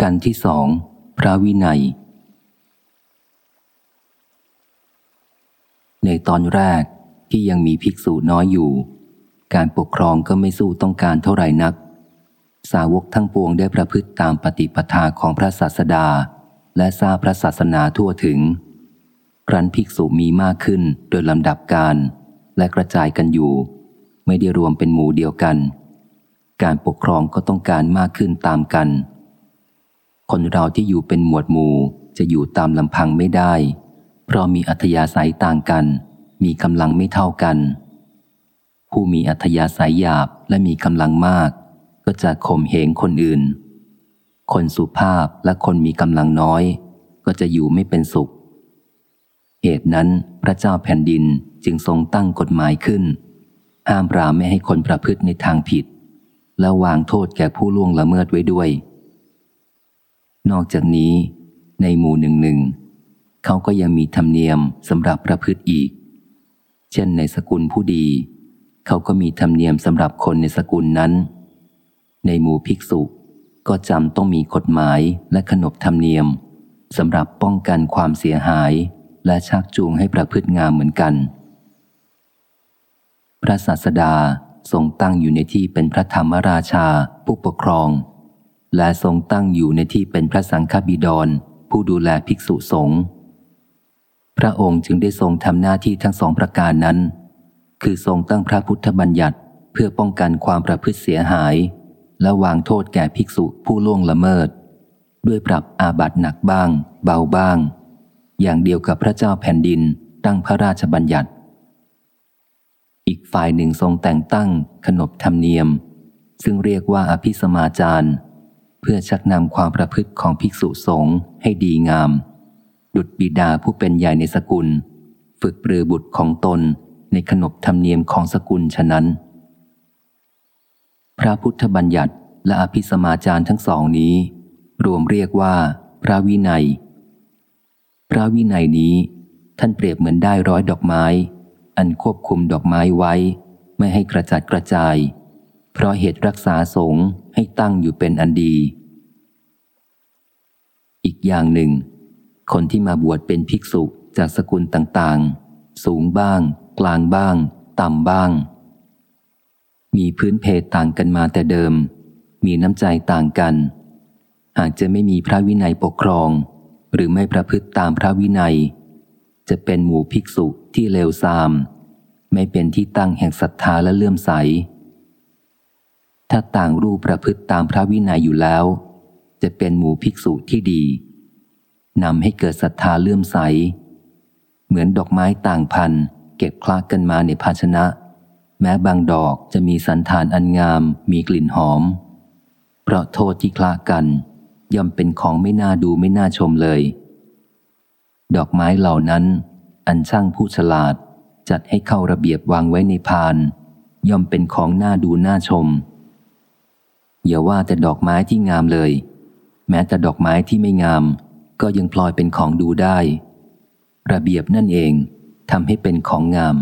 กันที่สองพระวินัย ในตอนแรกที่ยังมีภิกษุน้อยอยู่ การปกครองก็ไม่สู้ต้องการเท่าไหร่นัก สาวกทั้งปวงได้ประพฤติตามปฏิปทาของพระศาสดา และทราบพระศาสนาทั่วถึง ครั้นภิกษุมีมากขึ้นโดยลำดับการและกระจายกันอยู่ ไม่ได้รวมเป็นหมู่เดียวกัน การปกครองก็ต้องการมากขึ้นตามกัน คนเราที่อยู่เป็นหมวดหมู่จะอยู่ตามลำพังไม่ได้ เพราะมีอัธยาศัยต่างกัน มีกำลังไม่เท่ากัน ผู้มีอัธยาศัยหยาบและมีกำลังมาก ก็จะข่มเหงคนอื่น คนสุภาพและคนมีกำลังน้อย ก็จะอยู่ไม่เป็นสุข เหตุนั้นพระเจ้าแผ่นดินจึงทรงตั้งกฎหมายขึ้น ห้ามปรามไม่ให้คนประพฤติในทางผิด และวางโทษแก่ผู้ล่วงละเมิดไว้ด้วย นอกจากนี้ ในหมู่หนึ่งหนึ่งเขาก็ยังมีธรรมเนียมสำหรับประพฤติอีก เช่นในสกุลผู้ดี เขาก็มีธรรมเนียมสำหรับคนในสกุลนั้น ในหมู่ภิกษุก็จำต้องมีกฎหมายและขนบธรรมเนียมสำหรับป้องกันความเสียหายและชักจูงให้ประพฤติงามเหมือนกัน พระศาสดาทรงตั้งอยู่ในที่เป็นพระธรรมราชาผู้ปกครอง และทรงตั้งอยู่ในที่เป็นพระสังฆบิดร ผู้ดูแลภิกษุสงฆ์พระองค์จึงได้ทรงทำหน้าที่ทั้งสองประการนั้น คือทรงตั้งพระพุทธบัญญัติเพื่อป้องกันความประพฤติเสียหาย และวางโทษแก่ภิกษุผู้ล่วงละเมิด ด้วยปรับอาบัติหนักบ้าง เบาบ้าง อย่างเดียวกับพระเจ้าแผ่นดินตั้งพระราชบัญญัติ อีกฝ่ายหนึ่งทรงแต่งตั้งขนบธรรมเนียม ซึ่งเรียกว่าอภิสมาจาร เพื่อชักนำความประพฤติของภิกษุสงฆ์ให้ดีงาม ดุดบิดาผู้เป็นใหญ่ในสกุล ฝึกปรือบุตรของตนในขนบธรรมเนียมของสกุลฉะนั้น พระพุทธบัญญัติและอภิสมาจารทั้งสองนี้ รวมเรียกว่า พระวินัย พระวินัยนี้ท่านเปรียบเหมือนได้ร้อยดอกไม้ อันควบคุมดอกไม้ไว้ ไม่ให้กระจัดกระจาย เพราะเหตุรักษาสงฆ์ให้ตั้งอยู่เป็นอันดี อีกอย่างหนึ่ง คนที่มาบวชเป็นภิกษุจากสกุลต่างๆ สูงบ้าง กลางบ้าง ต่ำบ้าง มีพื้นเพต่างกันมาแต่เดิม มีน้ำใจต่างกัน หากจะไม่มีพระวินัยปกครอง หรือไม่ประพฤติตามพระวินัย จะเป็นหมู่ภิกษุที่เลวทราม ไม่เป็นที่ตั้งแห่งศรัทธาและเลื่อมใส ถ้าต่างรูปประพฤติตามพระวินัยอยู่แล้ว จะเป็นหมู่ภิกษุที่ดีนำให้เกิดศรัทธาเลื่อมใส เหมือนดอกไม้ต่างพันเก็บคลากันมาในภาชนะ แม้บางดอกจะมีสันฐานอันงามมีกลิ่นหอม เพราะโทษที่คลากัน ย่อมเป็นของไม่น่าดูไม่น่าชมเลย ดอกไม้เหล่านั้น อันช่างผู้ฉลาดจัดให้เข้าระเบียบวางไว้ในพาน ย่อมเป็นของน่าดูน่าชม อย่าว่าแต่ดอกไม้ที่งามเลย แม้แต่ดอกไม้ที่ไม่งาม ก็ยังพลอยเป็นของดูได้ ระเบียบนั่นเองทำให้เป็นของงาม